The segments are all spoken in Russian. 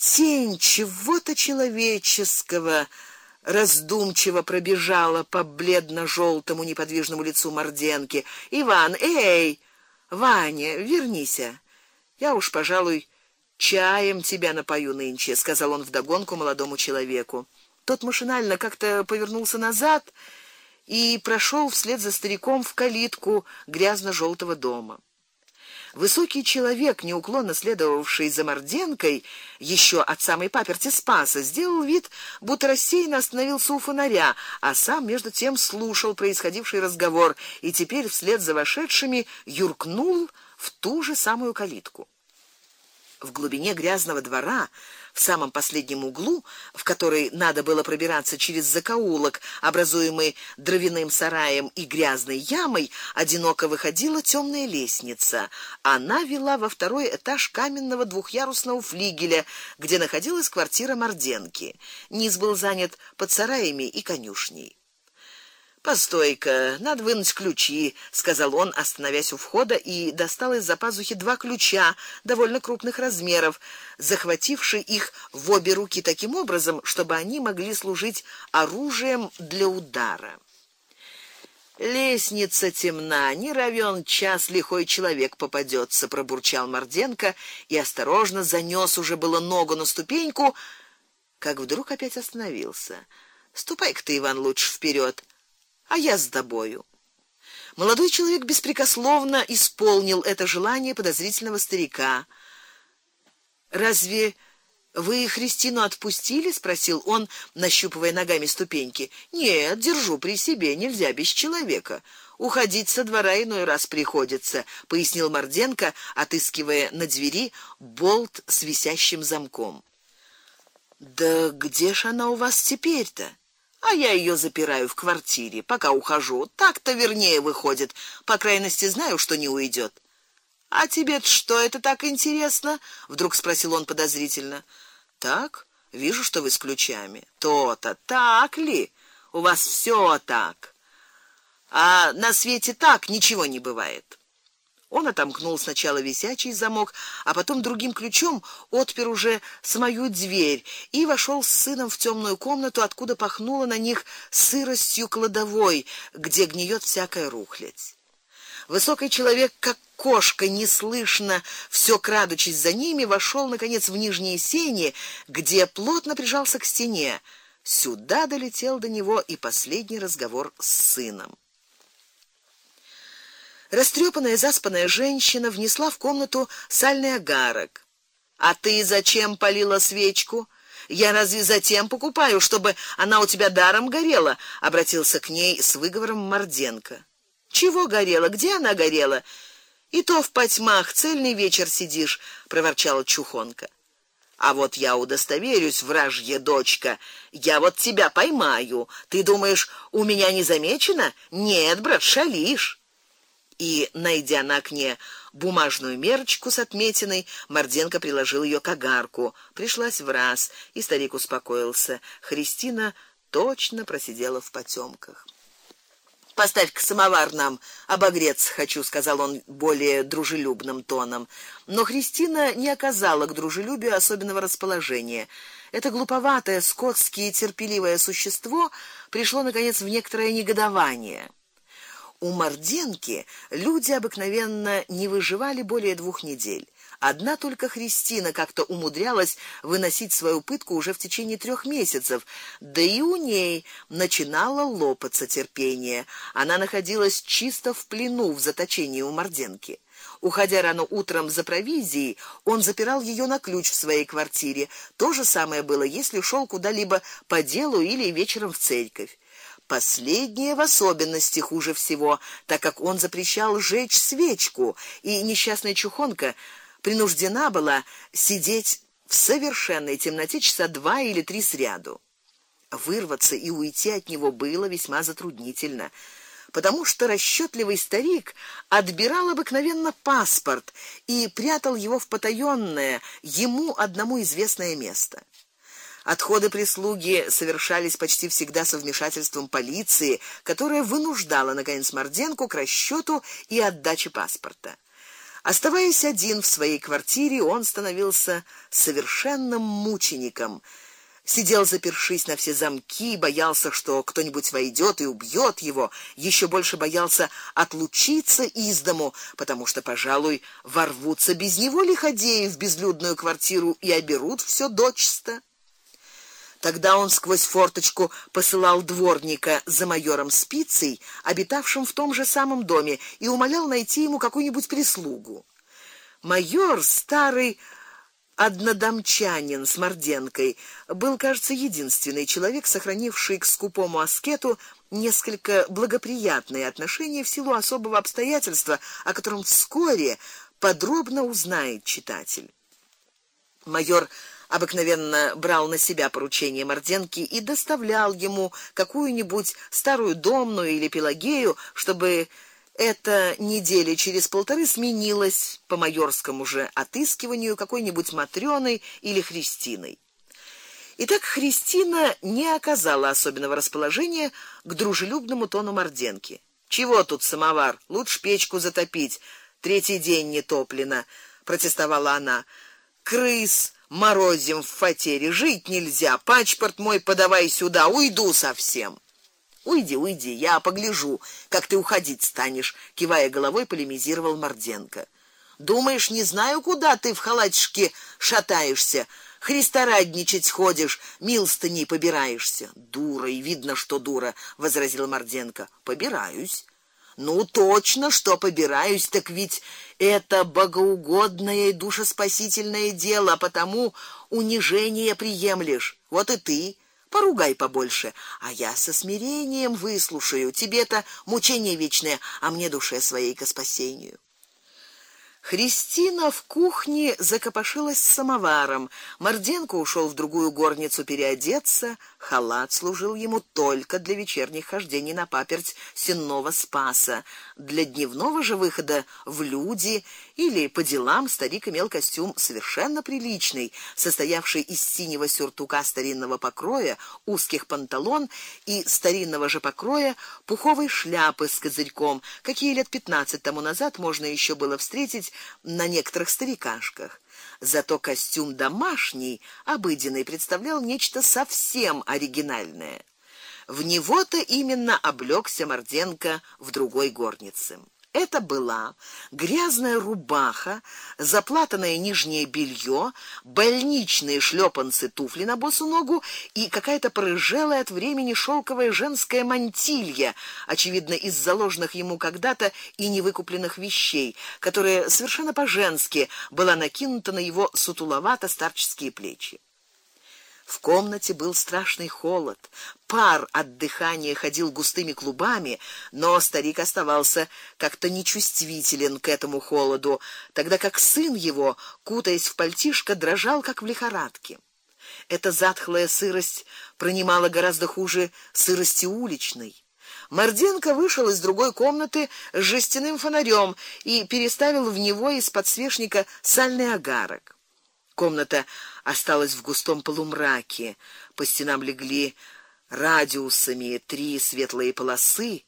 Тень чего-то человеческого раздумчиво пробежала по бледно желтому неподвижному лицу Морденки. Иван, эй, Ваня, вернись. Я уж, пожалуй, чаем тебя напою нынче, сказал он вдогонку молодому человеку. Тот машинально как-то повернулся назад и прошел вслед за стариком в калитку грязно желтого дома. Высокий человек, неуклонно следовавший за Морденкой еще от самой паперти Спаса, сделал вид, будто рассеянно остановился у фонаря, а сам между тем слушал происходивший разговор и теперь вслед за вошедшими юркнул в ту же самую калитку. В глубине грязного двора в самом последнем углу, в который надо было пробираться через закоулок, образуемый дровяным сараем и грязной ямой, одиноко выходила темная лестница. Она вела во второй этаж каменного двухъярусного флигеля, где находилась квартира Морденки. Низ был занят под сараями и конюшней. Постой-ка, надо вынуть ключи, сказал он, остановясь у входа и достал из-за пазухи два ключа довольно крупных размеров, захвативший их в обе руки таким образом, чтобы они могли служить оружием для удара. Лестница темна, не равен час лихой человек попадется, пробурчал Морденко и осторожно занёс уже было ногу на ступеньку, как вдруг опять остановился. Ступай-ка ты, Иван, лучше вперед а я с тобою. Молодой человек беспрекословно исполнил это желание подозрительного старика. Разве вы Христину отпустили, спросил он, нащупывая ногами ступеньки. Нет, держу при себе, нельзя без человека. Уходить со двора иной раз приходится, пояснил Морденко, отыскивая на двери болт с висящим замком. Да где ж она у вас теперь-то? А я ее запираю в квартире, пока ухожу. Так-то вернее выходит. По крайности знаю, что не уйдет. А тебе что это так интересно? вдруг спросил он подозрительно. Так, вижу, что вы с ключами. То-то, так ли? У вас все так. А на свете так ничего не бывает. Он отомкнул сначала висячий замок, а потом другим ключом отпер уже свою дверь и вошел с сыном в темную комнату, откуда пахнуло на них сыростью кладовой, где гниет всякая рухлядь. Высокий человек, как кошка, неслышно, все крадучись за ними, вошел наконец в нижние сени, где плотно прижался к стене. Сюда долетел до него и последний разговор с сыном. Растрепанная, заспанная женщина внесла в комнату сальный агарок. А ты зачем полила свечку? Я разве затем покупаю, чтобы она у тебя даром горела? обратился к ней с выговором Морденко. Чего горела? Где она горела? И то в потьмах цельный вечер сидишь, проворчала чухонка. А вот я удостоверюсь, вражья дочка, я вот тебя поймаю. Ты думаешь, у меня не замечено? Нет, брат, шалишь и, найдя на окне бумажную мерочку с отметиной, Морденко приложил ее к огарку. Пришлась в раз, и старик успокоился. Христина точно просидела в потемках. Поставь к самовар нам, обогреться хочу, сказал он более дружелюбным тоном. Но Христина не оказала к дружелюбию особенного расположения. Это глуповатое, скотское терпеливое существо пришло наконец в некоторое негодование. У Морденки люди обыкновенно не выживали более двух недель. Одна только Христина как-то умудрялась выносить свою пытку уже в течение трех месяцев, да и у ней начинало лопаться терпение. Она находилась чисто в плену в заточении у Морденки. Уходя рано утром за провизией, он запирал ее на ключ в своей квартире. То же самое было, если шел куда-либо по делу или вечером в церковь. Последнее в особенности хуже всего, так как он запрещал жечь свечку, и несчастная чухонка принуждена была сидеть в совершенной темноте часа два или три сряду. Вырваться и уйти от него было весьма затруднительно, потому что расчетливый старик отбирал обыкновенно паспорт и прятал его в потаённое, ему одному известное место. Отходы прислуги совершались почти всегда со вмешательством полиции, которая вынуждала наконец Морденку к расчёту и отдаче паспорта. Оставаясь один в своей квартире, он становился совершенным мучеником. Сидел запершись на все замки, боялся, что кто-нибудь войдет и убьет его, еще больше боялся отлучиться из дому, потому что, пожалуй, ворвутся без него лиходеи в безлюдную квартиру и оберут все дочисто. Тогда он сквозь форточку посылал дворника за майором Спицей, обитавшим в том же самом доме, и умолял найти ему какую-нибудь прислугу. Майор, старый однодомчанин с Морденкой, был, кажется, единственный человек, сохранивший к скупому аскету несколько благоприятные отношения в силу особого обстоятельства, о котором вскоре подробно узнает читатель. Майор обыкновенно брал на себя поручение Морденки и доставлял ему какую-нибудь старую домную или Пелагею, чтобы это недели через полторы сменилось по майорскому же отыскиванию какой-нибудь матрёной или Христиной. Итак, Христина не оказала особенного расположения к дружелюбному тону Морденки. Чего тут самовар? Лучше печку затопить. Третий день не топлено, протестовала она. Крыс морозим в фатере, жить нельзя. Паспорт мой подавай сюда, уйду совсем. Уйди, уйди, я погляжу, как ты уходить станешь, кивая головой, полемизировал Морденко. Думаешь, не знаю, куда ты в халатишке шатаешься? Христорадничать ходишь, милостыни побираешься. Дура, и видно, что дура, возразил Морденко. Побираюсь. Ну точно, что побираюсь, так ведь это богоугодное и душеспасительное дело, а потому унижение приемлешь. Вот и ты поругай побольше, а я со смирением выслушаю. Тебе-то мучение вечное, а мне душе своей ко спасению. Христина в кухне закопошилась с самоваром. Морденко ушел в другую горницу переодеться, халат служил ему только для вечерних хождений на паперть сенного Спаса. Для дневного же выхода в люди или по делам старик имел костюм совершенно приличный, состоявший из синего сюртука старинного покроя, узких панталон и старинного же покроя пуховой шляпы с козырьком, какие лет пятнадцать тому назад можно еще было встретить на некоторых старикашках. Зато костюм домашний, обыденный, представлял нечто совсем оригинальное. В него-то именно облёкся Морденко в другой горнице. Это была грязная рубаха, заплатанное нижнее белье, больничные шлёпанцы, туфли на босу ногу и какая-то порыжелая от времени шелковая женская мантилья, очевидно из заложенных ему когда-то и невыкупленных вещей, которая совершенно по-женски была накинута на его сутуловато-старческие плечи. В комнате был страшный холод. Пар от дыхания ходил густыми клубами, но старик оставался как-то нечувствителен к этому холоду, тогда как сын его, кутаясь в пальтишко, дрожал как в лихорадке. Эта затхлая сырость пронимала гораздо хуже сырости уличной. Морденко вышел из другой комнаты с жестяным фонарем и переставил в него из подсвечника сальный агарок. Комната осталась в густом полумраке. По стенам легли радиусами три светлые полосы.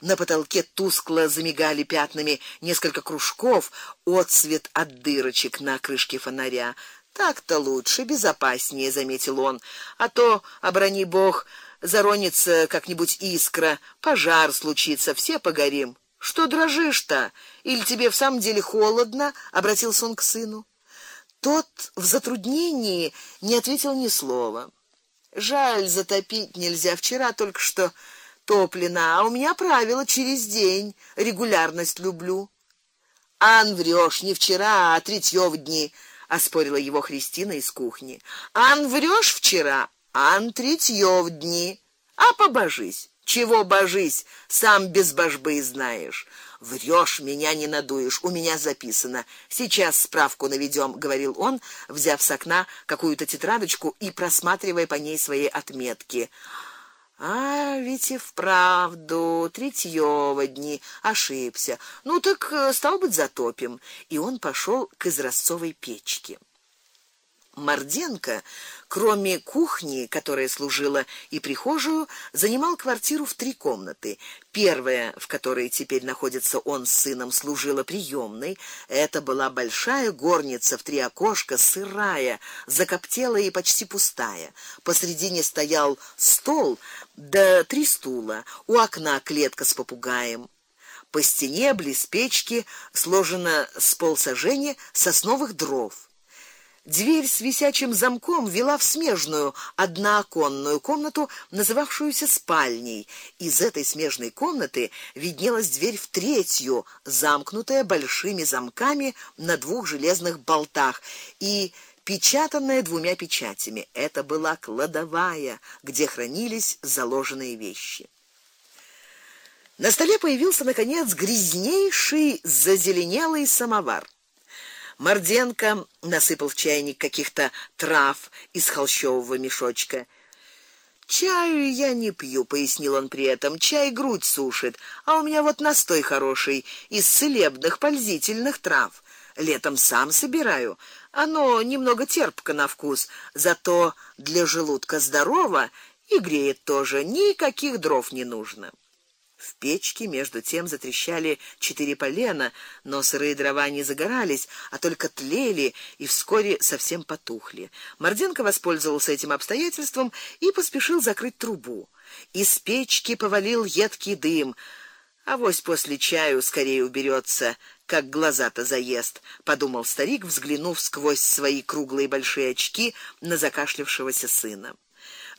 На потолке тускло замигали пятнами несколько кружков, отсвет от дырочек на крышке фонаря. Так-то лучше, безопаснее, заметил он. А то, оброни бог, заронится как-нибудь искра, пожар случится, все погорим. Что дрожишь-то? Или тебе в самом деле холодно? обратился он к сыну. Тот в затруднении не ответил ни слова. Жаль, затопить нельзя. Вчера только что топлено, а у меня правило через день. Регулярность люблю. Ан врёшь, не вчера, а третьего дни, оспорила его Христина из кухни. Ан врёшь вчера, ан третьего дни. А побожись. Чего божись, сам без божбы знаешь. Врёшь, меня не надуешь, у меня записано. Сейчас справку наведём, говорил он, взяв с окна какую-то тетрадочку и просматривая по ней свои отметки. А ведь и вправду третьего дни ошибся. Ну так э, стал быть затопим. И он пошёл к изразцовой печке. Морденко, кроме кухни, которая служила и прихожую, занимал квартиру в три комнаты. Первая, в которой теперь находится он с сыном, служила приёмной. Это была большая горница в три окошка, сырая, закоптелая и почти пустая. Посредине стоял стол, да три стула. У окна клетка с попугаем. По стене близ печки сложено с полсажени сосновых дров. Дверь с висячим замком вела в смежную однооконную комнату, называвшуюся спальней. Из этой смежной комнаты виднелась дверь в третью, замкнутая большими замками на двух железных болтах и печатанная двумя печатями. Это была кладовая, где хранились заложенные вещи. На столе появился наконец грязнейший зазеленелый самовар. Морденко насыпал в чайник каких-то трав из холщового мешочка. Чаю я не пью, пояснил он при этом. Чай грудь сушит, а у меня вот настой хороший из целебных пользительных трав. Летом сам собираю. Оно немного терпко на вкус, зато для желудка здорово и греет тоже. Никаких дров не нужно. В печке между тем затрещали четыре полена, но сырые дрова не загорались, а только тлели и вскоре совсем потухли. Морденко воспользовался этим обстоятельством и поспешил закрыть трубу. Из печки повалил едкий дым. А вось после чаю скорее уберется, как глаза-то заест, подумал старик, взглянув сквозь свои круглые большие очки на закашлявшегося сына.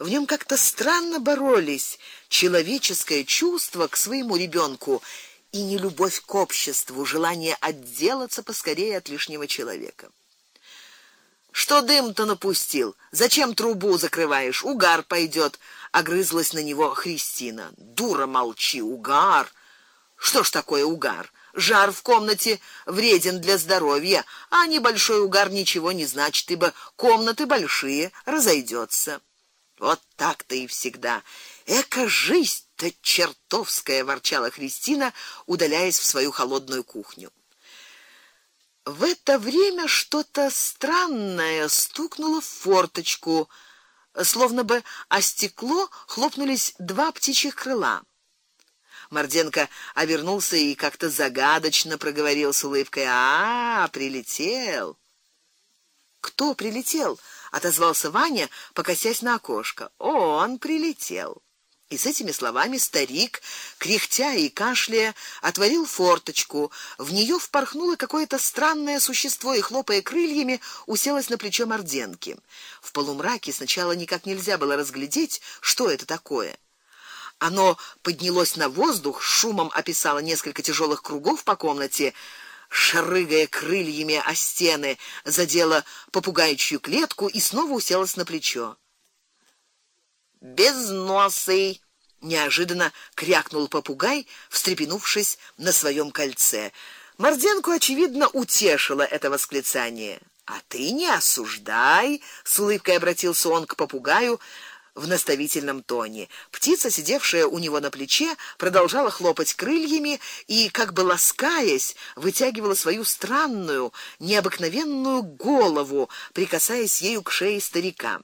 В нем как-то странно боролись человеческое чувство к своему ребенку и нелюбовь к обществу, желание отделаться поскорее от лишнего человека. Что дым-то напустил? Зачем трубу закрываешь? Угар пойдет. огрызлась на него Христина. Дура молчи, угар. Что ж такое угар? Жар в комнате вреден для здоровья, а небольшой угар ничего не значит, ибо комнаты большие, разойдется. Вот так-то и всегда. Эка жизнь-то чертовская, ворчала Христина, удаляясь в свою холодную кухню. В это время что-то странное стукнуло в форточку, словно бы о стекло хлопнулись два птичьих крыла. Морденко обернулся и как-то загадочно проговорил с улыбкой: "А, прилетел". Кто прилетел? Отозвался Ваня, покосясь на окошко. Он прилетел. И с этими словами старик, кряхтя и кашляя, отворил форточку. В нее впорхнуло какое-то странное существо и хлопая крыльями, уселось на плечо Морденки. В полумраке сначала никак нельзя было разглядеть, что это такое. Оно поднялось на воздух, шумом описало несколько тяжелых кругов по комнате, шарыгая крыльями о стены, задела попугайчью клетку и снова уселась на плечо. Безносый неожиданно крякнул попугай, встрепенувшись на своем кольце. Морденку очевидно утешило это восклицание. А ты не осуждай, с улыбкой обратился он к попугаю, в наставительном тоне. Птица, сидевшая у него на плече, продолжала хлопать крыльями и, как бы ласкаясь, вытягивала свою странную, необыкновенную голову, прикасаясь ею к шее старика.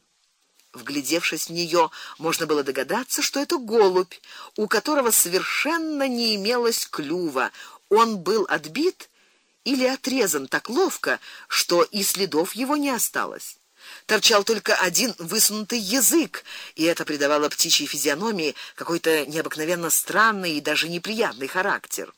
Вглядевшись в нее, можно было догадаться, что это голубь, у которого совершенно не имелось клюва. Он был отбит или отрезан так ловко, что и следов его не осталось торчал только один высунутый язык, и это придавало птичьей физиономии какой-то необыкновенно странный и даже неприятный характер.